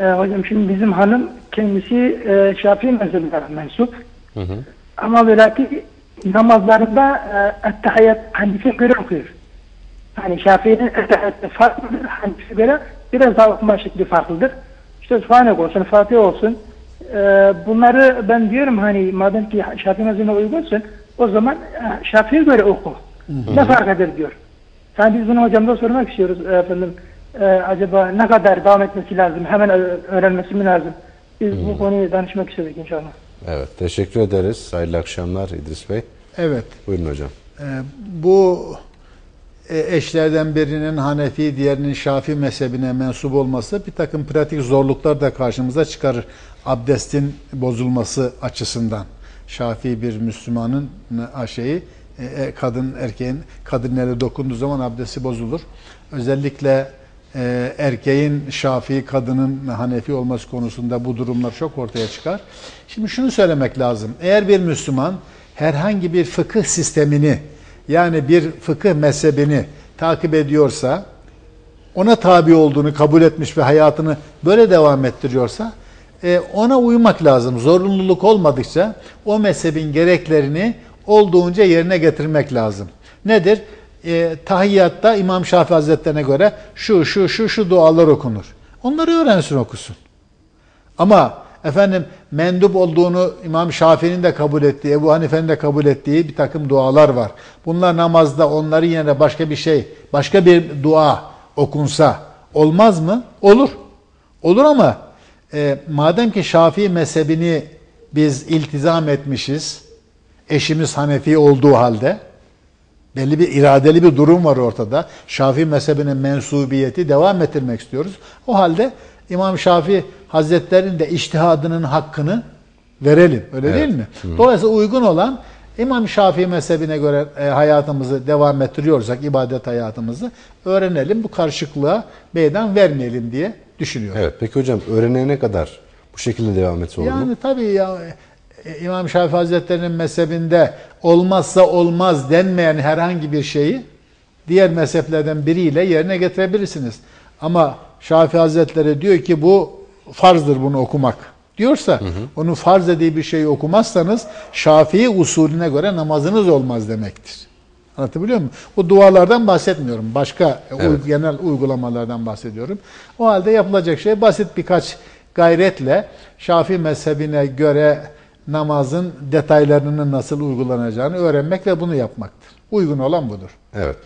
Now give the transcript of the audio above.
Ee, hocam şimdi bizim hanım kendisi e, Şafii mezhebine mensup. Hı hı. Ama ve lakin namazlarında e, Ettehiyyat Hanife göre okuyor. Hani Şafii'nin Ettehiyyatı farklıdır. Hanife göre biraz daha okuma şekli farklıdır. İşte Sübhanek olsun, Fatiha olsun. E, bunları ben diyorum hani madem ki Şafii mezhebine uygunsun o zaman e, Şafii'ye göre oku. Ne fark eder diyor. Yani biz bunu hocamda sormak istiyoruz e, efendim. E, acaba ne kadar devam etmesi lazım? Hemen öğrenmesi mi lazım? Biz bu konuyu danışmak istedik inşallah. Evet, teşekkür ederiz. Hayırlı akşamlar İdris Bey. Evet. Buyurun hocam. e, bu eşlerden birinin Hanefi, diğerinin Şafi mezhebine mensup olması bir takım pratik zorluklar da karşımıza çıkarır. Abdestin bozulması açısından. Şafi bir Müslümanın e, şeyi e, e, kadın erkeğin kadın eli dokunduğu zaman abdesti bozulur. Özellikle e, erkeğin Şafii, kadının Hanefi olması konusunda bu durumlar çok ortaya çıkar. Şimdi şunu söylemek lazım. Eğer bir Müslüman herhangi bir fıkıh sistemini yani bir fıkıh mezhebini takip ediyorsa, ona tabi olduğunu kabul etmiş ve hayatını böyle devam ettiriyorsa e, ona uymak lazım. Zorunluluk olmadıkça o mezhebin gereklerini olduğunca yerine getirmek lazım. Nedir? E, tahiyyatta İmam Şafii Hazretlerine göre şu şu şu şu dualar okunur. Onları öğrensin okusun. Ama efendim mendup olduğunu İmam Şafii'nin de kabul ettiği, Ebu Hanife'nin de kabul ettiği bir takım dualar var. Bunlar namazda onların yerine başka bir şey, başka bir dua okunsa olmaz mı? Olur. Olur ama e, madem ki Şafii mezhebini biz iltizam etmişiz, eşimiz Hanefi olduğu halde, belli bir iradeli bir durum var ortada. Şafii mezhebine mensubiyeti devam ettirmek istiyoruz. O halde İmam Şafii Hazretleri'nin de iştihadının hakkını verelim. Öyle Evet. değil mi? Dolayısıyla uygun olan İmam Şafii mezhebine göre e, hayatımızı devam ettiriyorsak, ibadet hayatımızı öğrenelim. Bu karışıklığa meydan vermeyelim diye düşünüyorum. Evet, peki hocam öğrenene kadar bu şekilde devam etse olur Yani mu? tabii ya İmam Şafii Hazretleri'nin mezhebinde olmazsa olmaz denmeyen herhangi bir şeyi diğer mezheplerden biriyle yerine getirebilirsiniz. Ama Şafii Hazretleri diyor ki bu farzdır bunu okumak diyorsa onun farz dediği bir şeyi okumazsanız Şafii usulüne göre namazınız olmaz demektir. Anlatabiliyor muyum? Bu dualardan bahsetmiyorum. Başka e, Evet. genel uygulamalardan bahsediyorum. O halde yapılacak şey basit birkaç gayretle Şafii mezhebine göre namazın detaylarının nasıl uygulanacağını öğrenmek ve bunu yapmaktır. Uygun olan budur. Evet.